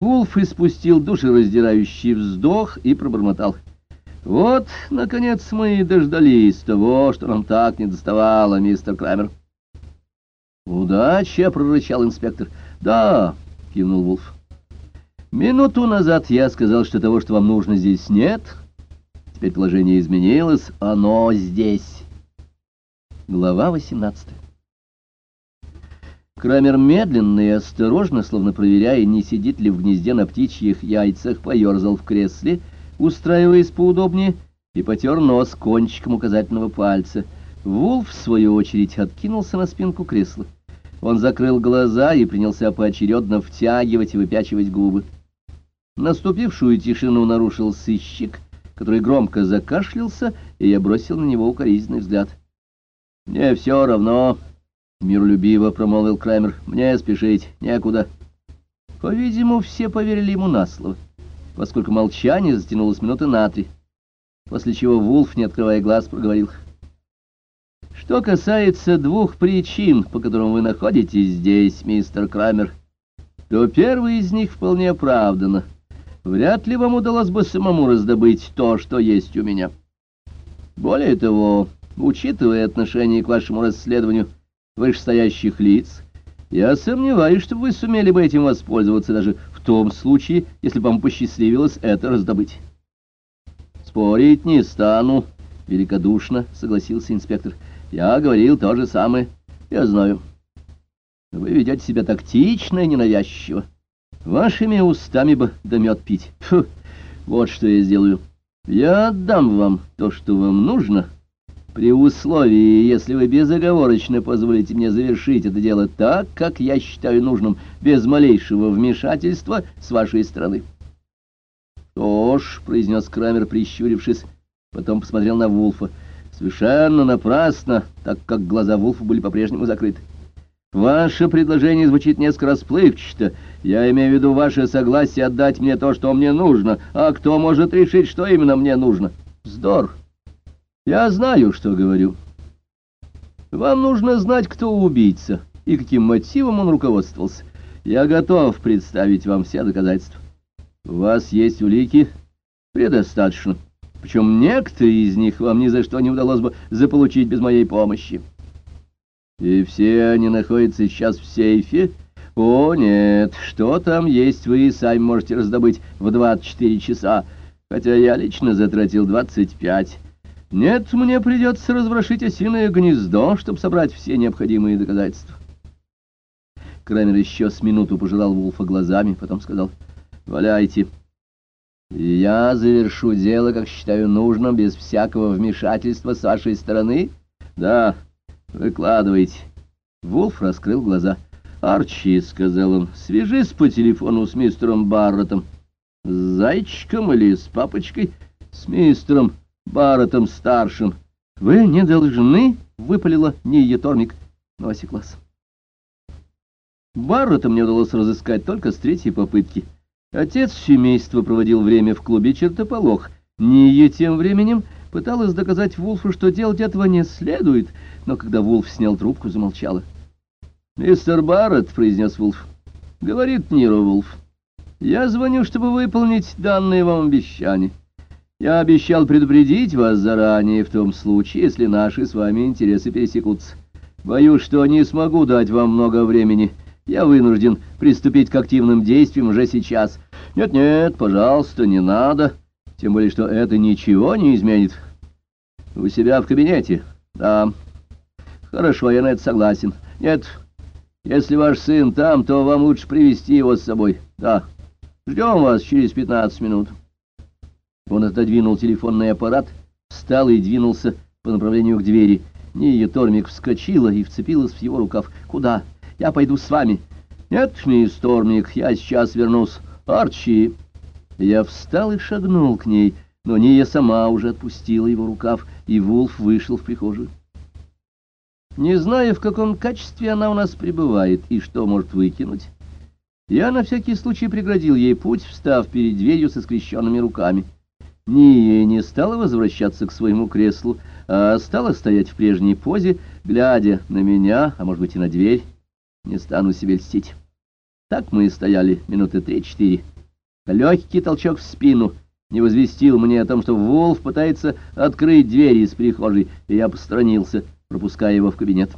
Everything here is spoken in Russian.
Вулф испустил душераздирающий вздох и пробормотал. «Вот, наконец, мы и дождались того, что нам так не доставало, мистер Крамер». «Удача!» — прорычал инспектор. «Да!» — кивнул Вулф. «Минуту назад я сказал, что того, что вам нужно, здесь нет. Теперь положение изменилось. Оно здесь». Глава восемнадцатая. Крамер медленно и осторожно, словно проверяя, не сидит ли в гнезде на птичьих яйцах, поерзал в кресле, устраиваясь поудобнее, и потер нос кончиком указательного пальца. Вулф, в свою очередь, откинулся на спинку кресла. Он закрыл глаза и принялся поочередно втягивать и выпячивать губы. Наступившую тишину нарушил сыщик, который громко закашлялся, и я бросил на него укоризненный взгляд. «Мне все равно», — миролюбиво промолвил Крамер. — Мне спешить некуда. По-видимому, все поверили ему на слово, поскольку молчание затянулось минуты на три, после чего Вулф, не открывая глаз, проговорил. — Что касается двух причин, по которым вы находитесь здесь, мистер Крамер, то первая из них вполне оправдана. Вряд ли вам удалось бы самому раздобыть то, что есть у меня. Более того, учитывая отношение к вашему расследованию, — вышестоящих лиц, я сомневаюсь, что вы сумели бы этим воспользоваться даже в том случае, если бы вам посчастливилось это раздобыть. Спорить не стану, великодушно согласился инспектор. Я говорил то же самое, я знаю. Вы ведете себя тактично и ненавязчиво. Вашими устами бы да мед пить. Фу, вот что я сделаю. Я отдам вам то, что вам нужно, — при условии, если вы безоговорочно позволите мне завершить это дело так, как я считаю нужным, без малейшего вмешательства с вашей стороны. «Что ж», — произнес Крамер, прищурившись, потом посмотрел на Вулфа, — «совершенно напрасно, так как глаза Вулфа были по-прежнему закрыты. Ваше предложение звучит несколько расплывчато. Я имею в виду ваше согласие отдать мне то, что мне нужно. А кто может решить, что именно мне нужно? Вздор!» Я знаю, что говорю. Вам нужно знать, кто убийца и каким мотивом он руководствовался. Я готов представить вам все доказательства. У вас есть улики? Предостаточно. Причем некоторые из них вам ни за что не удалось бы заполучить без моей помощи. И все они находятся сейчас в сейфе? О, нет, что там есть, вы и сами можете раздобыть в 24 часа, хотя я лично затратил 25 нет, мне придется разворошить осиное гнездо, чтобы собрать все необходимые доказательства. Крамер еще с минуту пожирал Вулфа глазами, потом сказал, «Валяйте. Я завершу дело, как считаю нужным, без всякого вмешательства с вашей стороны? Да, выкладывайте». Вулф раскрыл глаза. «Арчи», — сказал он, — «свяжись по телефону с мистером Барреттом». «С зайчиком или с папочкой?» «С мистером Барретом-старшим. Вы не должны, — выпалила Ния Тормик, но осеклась. Баррета мне удалось разыскать только с третьей попытки. Отец семейства проводил время в клубе «Чертополох». Ния тем временем пыталась доказать Вулфу, что делать этого не следует, но когда Вулф снял трубку, замолчала. «Мистер Барретт», — произнес Вулф, — говорит Ниро Вулф, — «я звоню, чтобы выполнить данные вам обещания». Я обещал предупредить вас заранее в том случае, если наши с вами интересы пересекутся. Боюсь, что не смогу дать вам много времени. Я вынужден приступить к активным действиям уже сейчас. Нет-нет, пожалуйста, не надо. Тем более, что это ничего не изменит. У себя в кабинете? Да. Хорошо, я на это согласен. Нет, если ваш сын там, то вам лучше привести его с собой. Да. Ждем вас через пятнадцать минут. Он отодвинул телефонный аппарат, встал и двинулся по направлению к двери. Ния Тормик вскочила и вцепилась в его рукав. «Куда? Я пойду с вами». «Нет, мисс Тормик, я сейчас вернусь. Арчи!» Я встал и шагнул к ней, но Ния сама уже отпустила его рукав, и Вулф вышел в прихожую. Не зная, в каком качестве она у нас пребывает и что может выкинуть, я на всякий случай преградил ей путь, встав перед дверью со скрещенными руками. Ния не стала возвращаться к своему креслу, а стала стоять в прежней позе, глядя на меня, а может быть и на дверь. Не стану себе льстить. Так мы и стояли минуты три-четыре. Легкий толчок в спину не возвестил мне о том, что Волф пытается открыть двери из прихожей, и я посторонился, пропуская его в кабинет.